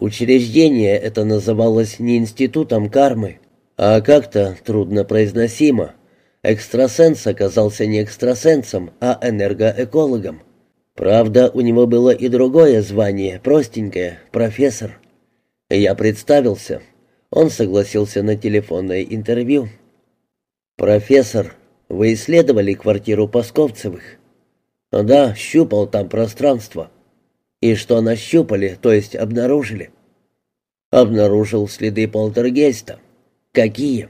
Учреждение это называлось не институтом кармы, а как-то труднопроизносимо. Экстрасенс оказался не экстрасенсом, а энергоэкологом. Правда, у него было и другое звание, простенькое — профессор. Я представился. Он согласился на телефонное интервью. «Профессор, вы исследовали квартиру Пасковцевых?» «Да, щупал там пространство». «И что нащупали, то есть обнаружили?» «Обнаружил следы полтергейста». «Какие?»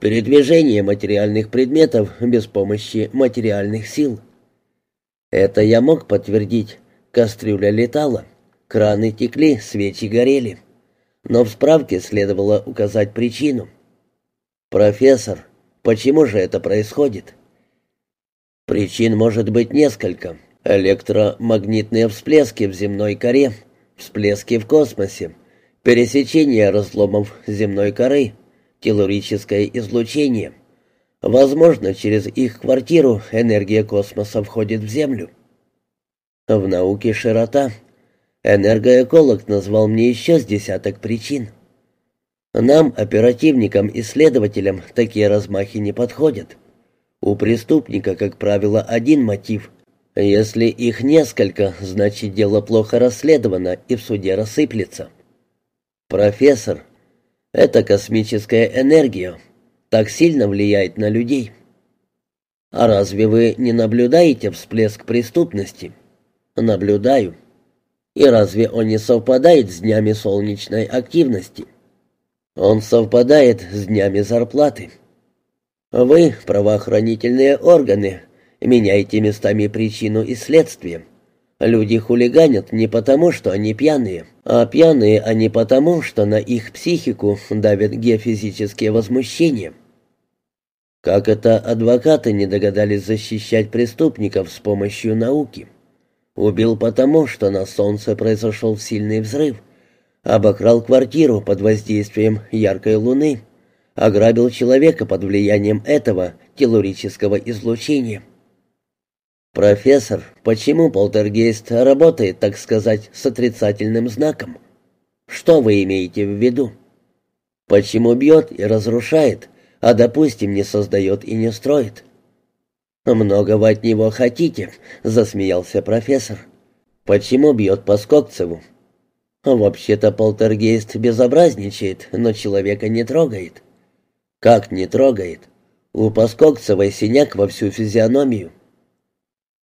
«Передвижение материальных предметов без помощи материальных сил». Это я мог подтвердить. Кастрюля летала, краны текли, свечи горели. Но в справке следовало указать причину. «Профессор, почему же это происходит?» «Причин может быть несколько. Электромагнитные всплески в земной коре, всплески в космосе, пересечение разломов земной коры, телурическое излучение. Возможно, через их квартиру энергия космоса входит в Землю. В науке широта. Энергоэколог назвал мне еще с десяток причин. Нам, оперативникам и следователям, такие размахи не подходят. У преступника, как правило, один мотив. Если их несколько, значит дело плохо расследовано и в суде рассыплется. Профессор, это космическая энергия, так сильно влияет на людей. А разве вы не наблюдаете всплеск преступности? Наблюдаю. И разве он не совпадает с днями солнечной активности? Он совпадает с днями зарплаты. Вы, правоохранительные органы, меняете местами причину и следствие. Люди хулиганят не потому, что они пьяные, а пьяные они потому, что на их психику давят геофизические возмущения. Как это адвокаты не догадались защищать преступников с помощью науки? Убил потому, что на солнце произошел сильный взрыв. Обокрал квартиру под воздействием яркой луны. Ограбил человека под влиянием этого телурического излучения. «Профессор, почему полтергейст работает, так сказать, с отрицательным знаком? Что вы имеете в виду? Почему бьет и разрушает, а, допустим, не создает и не строит. «Много вы от него хотите», — засмеялся профессор. «Почему бьет по Скокцеву?» «Вообще-то полтергейст безобразничает, но человека не трогает». «Как не трогает?» «У Паскокцевой синяк во всю физиономию».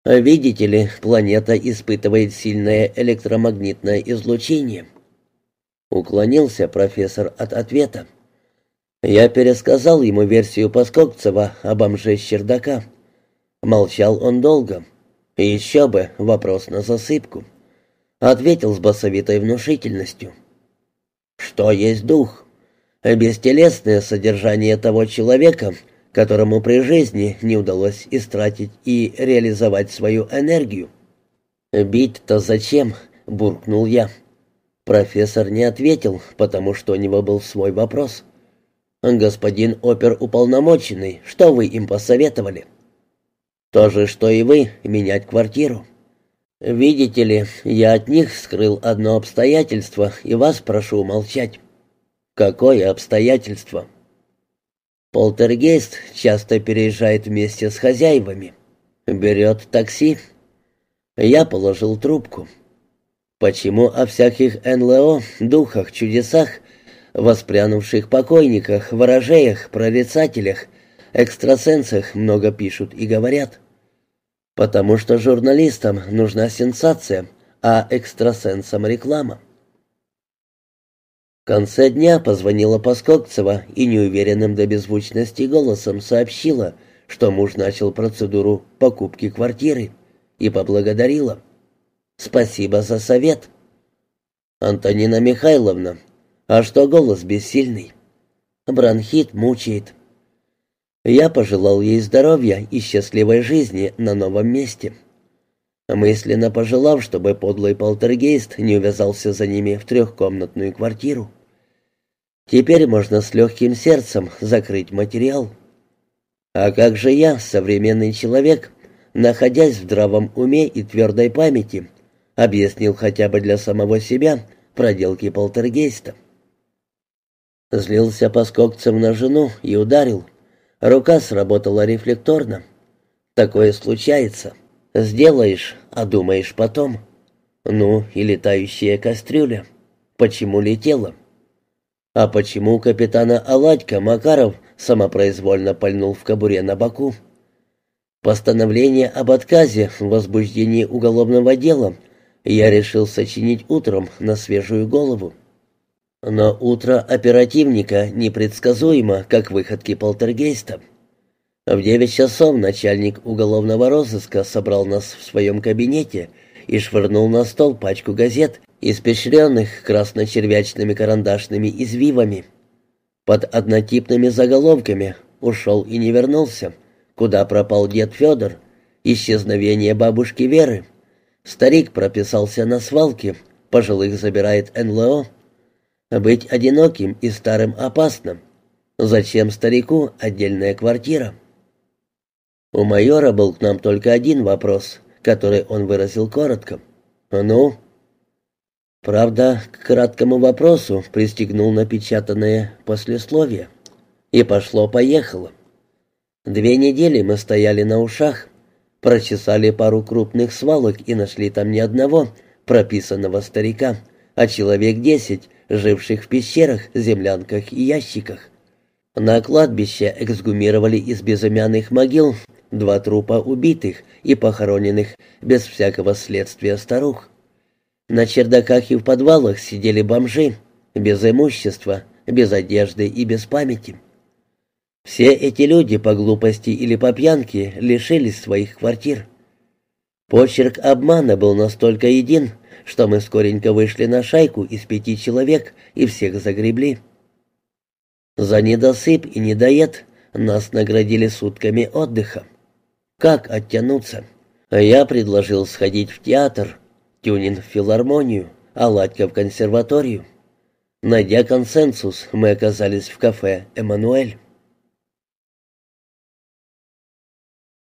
«Видите ли, планета испытывает сильное электромагнитное излучение». Уклонился профессор от ответа. Я пересказал ему версию Паскокцева о бомже с чердака. Молчал он долго. И еще бы, вопрос на засыпку. Ответил с басовитой внушительностью. Что есть дух? Бестелесное содержание того человека, которому при жизни не удалось истратить и реализовать свою энергию. «Бить-то зачем?» — буркнул я. Профессор не ответил, потому что у него был свой вопрос. «Господин оперуполномоченный, что вы им посоветовали?» «То же, что и вы, менять квартиру». «Видите ли, я от них скрыл одно обстоятельство, и вас прошу молчать». «Какое обстоятельство?» Полтергейст часто переезжает вместе с хозяевами. Берет такси. Я положил трубку. Почему о всяких НЛО, духах, чудесах воспрянувших покойниках, ворожеях, прорицателях, экстрасенсах много пишут и говорят. Потому что журналистам нужна сенсация, а экстрасенсам реклама. В конце дня позвонила Паскокцева и неуверенным до беззвучности голосом сообщила, что муж начал процедуру покупки квартиры и поблагодарила. «Спасибо за совет». «Антонина Михайловна, а что голос бессильный? Бронхит мучает. Я пожелал ей здоровья и счастливой жизни на новом месте. Мысленно пожелав, чтобы подлый полтергейст не увязался за ними в трехкомнатную квартиру. Теперь можно с легким сердцем закрыть материал. А как же я, современный человек, находясь в здравом уме и твердой памяти, объяснил хотя бы для самого себя, проделки полтергейста. Злился поскокцем на жену и ударил. Рука сработала рефлекторно. Такое случается. Сделаешь, а думаешь потом. Ну, и летающая кастрюля. Почему летела? А почему капитана Аладька Макаров самопроизвольно пальнул в кобуре на боку? Постановление об отказе в возбуждении уголовного дела я решил сочинить утром на свежую голову. Но утро оперативника непредсказуемо, как выходки полтергейста. В девять часов начальник уголовного розыска собрал нас в своем кабинете и швырнул на стол пачку газет, испещренных красночервячными карандашными извивами. Под однотипными заголовками «Ушел и не вернулся», «Куда пропал дед Федор», «Исчезновение бабушки Веры», «Старик прописался на свалке», «Пожилых забирает НЛО», «Быть одиноким и старым опасно», «Зачем старику отдельная квартира?» У майора был к нам только один вопрос, который он выразил коротко. «Ну?» Правда, к краткому вопросу пристегнул напечатанное послесловие. И пошло-поехало. Две недели мы стояли на ушах, прочесали пару крупных свалок и нашли там не одного прописанного старика, а человек десять, живших в пещерах, землянках и ящиках. На кладбище эксгумировали из безымянных могил два трупа убитых и похороненных без всякого следствия старух. На чердаках и в подвалах сидели бомжи, без имущества, без одежды и без памяти. Все эти люди по глупости или по пьянке лишились своих квартир. Почерк обмана был настолько един, что мы скоренько вышли на шайку из пяти человек и всех загребли. За недосып и недоед нас наградили сутками отдыха. Как оттянуться? Я предложил сходить в театр, Тюнин в филармонию, а Ладька в консерваторию. Найдя консенсус, мы оказались в кафе «Эммануэль».